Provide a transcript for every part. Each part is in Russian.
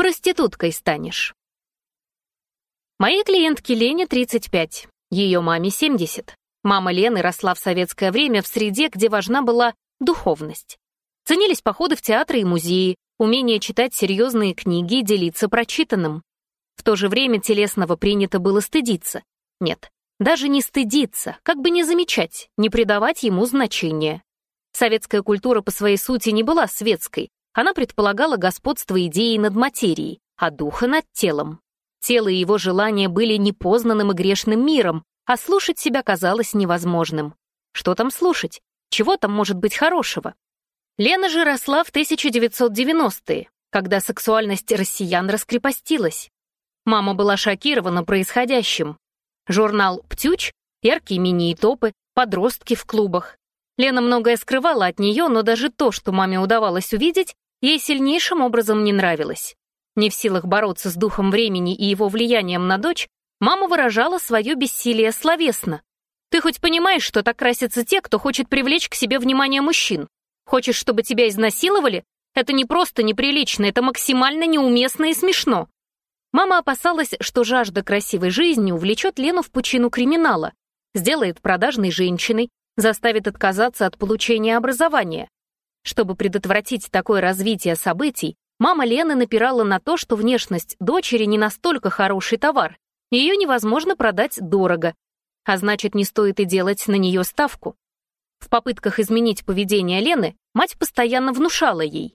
проституткой станешь. Моей клиентке Лене 35, ее маме 70. Мама Лены росла в советское время в среде, где важна была духовность. Ценились походы в театры и музеи, умение читать серьезные книги и делиться прочитанным. В то же время телесного принято было стыдиться. Нет, даже не стыдиться, как бы не замечать, не придавать ему значения. Советская культура по своей сути не была светской, она предполагала господство идеи над материей, а духа над телом. Тело и его желания были непознанным и грешным миром, а слушать себя казалось невозможным. Что там слушать? Чего там может быть хорошего? Лена же росла в 1990-е, когда сексуальность россиян раскрепостилась. Мама была шокирована происходящим. Журнал «Птюч», яркие мини-топы, подростки в клубах. Лена многое скрывала от нее, но даже то, что маме удавалось увидеть, ей сильнейшим образом не нравилось. Не в силах бороться с духом времени и его влиянием на дочь, мама выражала свое бессилие словесно. «Ты хоть понимаешь, что так красятся те, кто хочет привлечь к себе внимание мужчин? Хочешь, чтобы тебя изнасиловали? Это не просто неприлично, это максимально неуместно и смешно». Мама опасалась, что жажда красивой жизни увлечет Лену в пучину криминала, сделает продажной женщиной, заставит отказаться от получения образования. Чтобы предотвратить такое развитие событий, мама Лены напирала на то, что внешность дочери не настолько хороший товар, ее невозможно продать дорого, а значит, не стоит и делать на нее ставку. В попытках изменить поведение Лены мать постоянно внушала ей.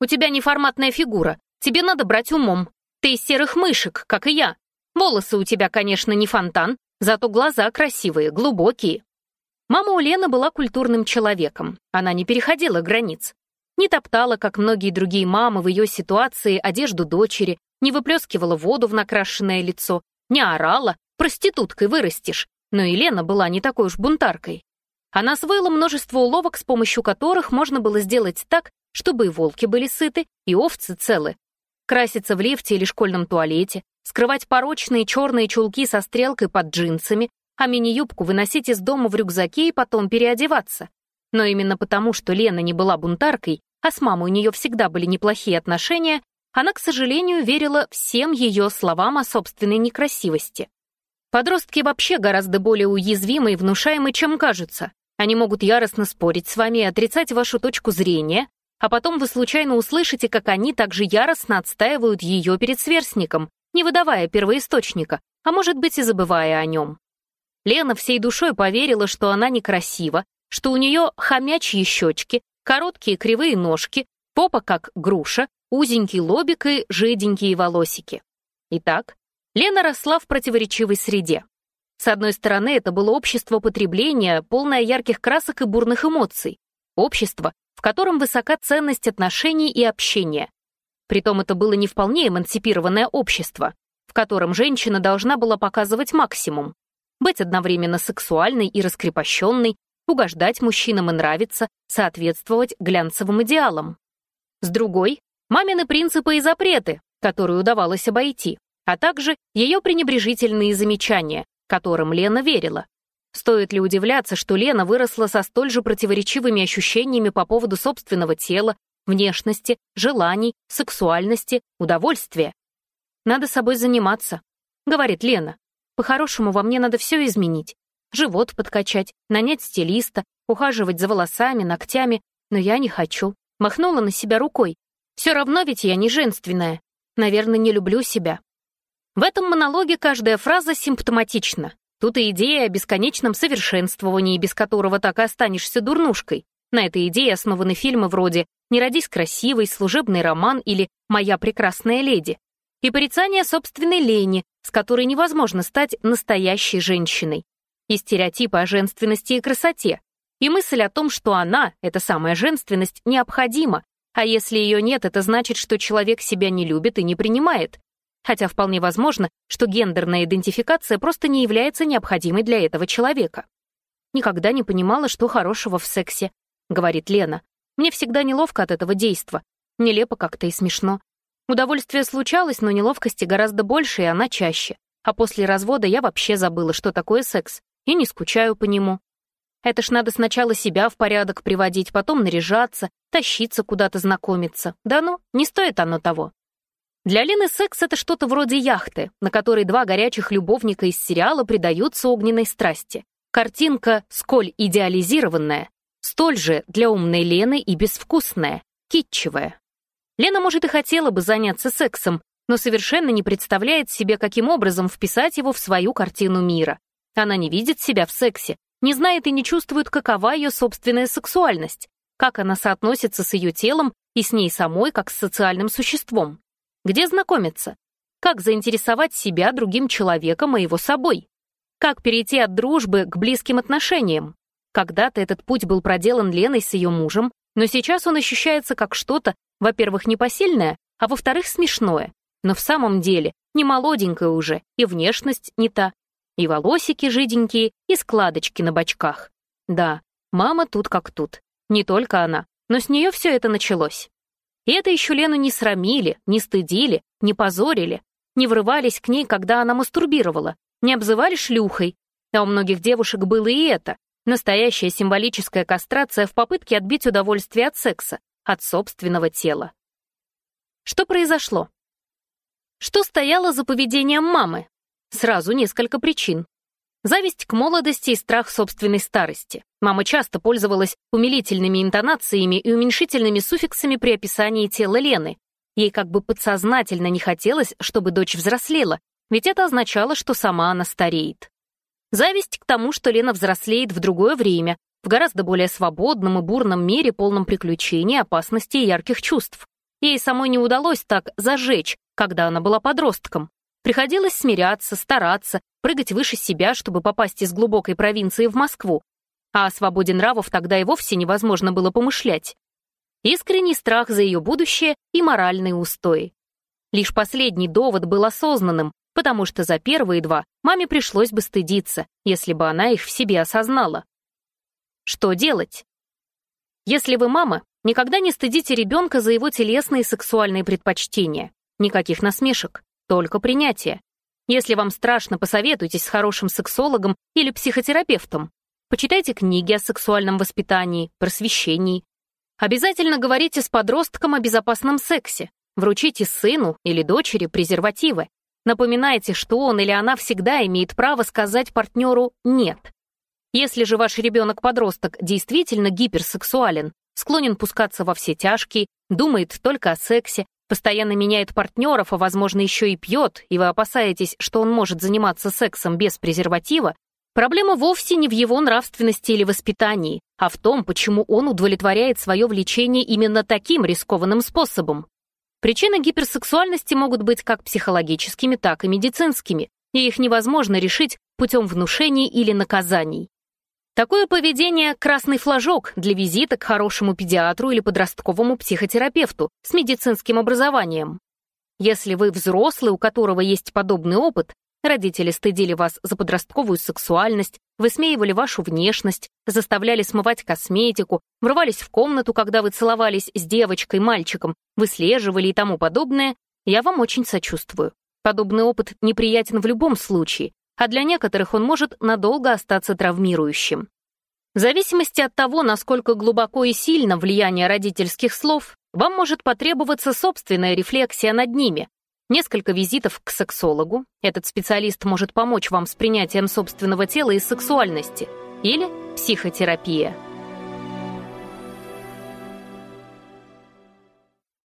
«У тебя неформатная фигура, тебе надо брать умом. Ты из серых мышек, как и я. Волосы у тебя, конечно, не фонтан, зато глаза красивые, глубокие. Мама у Лены была культурным человеком, она не переходила границ. Не топтала, как многие другие мамы в ее ситуации, одежду дочери, не выплескивала воду в накрашенное лицо, не орала, проституткой вырастешь. Но и Лена была не такой уж бунтаркой. Она освоила множество уловок, с помощью которых можно было сделать так, чтобы и волки были сыты, и овцы целы. Краситься в лифте или школьном туалете, скрывать порочные черные чулки со стрелкой под джинсами, а мини-юбку выносить из дома в рюкзаке и потом переодеваться. Но именно потому, что Лена не была бунтаркой, а с мамой у нее всегда были неплохие отношения, она, к сожалению, верила всем ее словам о собственной некрасивости. Подростки вообще гораздо более уязвимы и внушаемы, чем кажутся. Они могут яростно спорить с вами и отрицать вашу точку зрения, а потом вы случайно услышите, как они также яростно отстаивают ее перед сверстником, не выдавая первоисточника, а может быть и забывая о нем. Лена всей душой поверила, что она некрасива, что у нее хомячьи щечки, короткие кривые ножки, попа как груша, узенький лобик и жиденькие волосики. Итак, Лена росла в противоречивой среде. С одной стороны, это было общество потребления, полное ярких красок и бурных эмоций. Общество, в котором высока ценность отношений и общения. Притом это было не вполне эмансипированное общество, в котором женщина должна была показывать максимум, быть одновременно сексуальной и раскрепощенной, угождать мужчинам и нравиться, соответствовать глянцевым идеалам. С другой — мамины принципы и запреты, которые удавалось обойти, а также ее пренебрежительные замечания, которым Лена верила. Стоит ли удивляться, что Лена выросла со столь же противоречивыми ощущениями по поводу собственного тела, внешности, желаний, сексуальности, удовольствия? «Надо собой заниматься», — говорит Лена. По-хорошему, во мне надо все изменить. Живот подкачать, нанять стилиста, ухаживать за волосами, ногтями. Но я не хочу. Махнула на себя рукой. Все равно ведь я не женственная. Наверное, не люблю себя. В этом монологе каждая фраза симптоматична. Тут и идея о бесконечном совершенствовании, без которого так и останешься дурнушкой. На этой идее основаны фильмы вроде «Не родись красивой», «Служебный роман» или «Моя прекрасная леди» и порицание собственной лени, с которой невозможно стать настоящей женщиной, и стереотипы о женственности и красоте, и мысль о том, что она, эта самая женственность, необходима, а если ее нет, это значит, что человек себя не любит и не принимает. Хотя вполне возможно, что гендерная идентификация просто не является необходимой для этого человека. «Никогда не понимала, что хорошего в сексе», — говорит Лена. «Мне всегда неловко от этого действа. Нелепо как-то и смешно. Удовольствие случалось, но неловкости гораздо больше, и она чаще. А после развода я вообще забыла, что такое секс, и не скучаю по нему. Это ж надо сначала себя в порядок приводить, потом наряжаться, тащиться куда-то знакомиться. Да ну, не стоит оно того. Для Лены секс — это что-то вроде яхты, на которой два горячих любовника из сериала предаются огненной страсти. Картинка сколь идеализированная, столь же для умной Лены и безвкусная, китчевая. Лена, может, и хотела бы заняться сексом, но совершенно не представляет себе, каким образом вписать его в свою картину мира. Она не видит себя в сексе, не знает и не чувствует, какова ее собственная сексуальность, как она соотносится с ее телом и с ней самой, как с социальным существом. Где знакомиться? Как заинтересовать себя другим человеком и его собой? Как перейти от дружбы к близким отношениям? Когда-то этот путь был проделан Леной с ее мужем, но сейчас он ощущается как что-то, во-первых, непосильное, а во-вторых, смешное. Но в самом деле не молоденькая уже, и внешность не та. И волосики жиденькие, и складочки на бочках. Да, мама тут как тут. Не только она, но с нее все это началось. И это еще Лену не срамили, не стыдили, не позорили, не врывались к ней, когда она мастурбировала, не обзывали шлюхой. А у многих девушек было и это. Настоящая символическая кастрация в попытке отбить удовольствие от секса, от собственного тела. Что произошло? Что стояло за поведением мамы? Сразу несколько причин. Зависть к молодости и страх собственной старости. Мама часто пользовалась умилительными интонациями и уменьшительными суффиксами при описании тела Лены. Ей как бы подсознательно не хотелось, чтобы дочь взрослела, ведь это означало, что сама она стареет. Зависть к тому, что Лена взрослеет в другое время, в гораздо более свободном и бурном мире, полном приключений, опасностей и ярких чувств. Ей самой не удалось так зажечь, когда она была подростком. Приходилось смиряться, стараться, прыгать выше себя, чтобы попасть из глубокой провинции в Москву. А о свободе нравов тогда и вовсе невозможно было помышлять. Искренний страх за ее будущее и моральные устои. Лишь последний довод был осознанным, потому что за первые два маме пришлось бы стыдиться, если бы она их в себе осознала. Что делать? Если вы мама, никогда не стыдите ребенка за его телесные и сексуальные предпочтения. Никаких насмешек, только принятие. Если вам страшно, посоветуйтесь с хорошим сексологом или психотерапевтом. Почитайте книги о сексуальном воспитании, просвещении. Обязательно говорите с подростком о безопасном сексе. Вручите сыну или дочери презервативы. Напоминайте, что он или она всегда имеет право сказать партнеру «нет». Если же ваш ребенок-подросток действительно гиперсексуален, склонен пускаться во все тяжкие, думает только о сексе, постоянно меняет партнеров, а, возможно, еще и пьет, и вы опасаетесь, что он может заниматься сексом без презерватива, проблема вовсе не в его нравственности или воспитании, а в том, почему он удовлетворяет свое влечение именно таким рискованным способом. Причины гиперсексуальности могут быть как психологическими, так и медицинскими, и их невозможно решить путем внушений или наказаний. Такое поведение — красный флажок для визита к хорошему педиатру или подростковому психотерапевту с медицинским образованием. Если вы взрослый, у которого есть подобный опыт, родители стыдили вас за подростковую сексуальность, высмеивали вашу внешность, заставляли смывать косметику, врывались в комнату, когда вы целовались с девочкой, мальчиком, выслеживали и тому подобное, я вам очень сочувствую. Подобный опыт неприятен в любом случае, а для некоторых он может надолго остаться травмирующим. В зависимости от того, насколько глубоко и сильно влияние родительских слов, вам может потребоваться собственная рефлексия над ними. Несколько визитов к сексологу. Этот специалист может помочь вам с принятием собственного тела и сексуальности. Или психотерапия.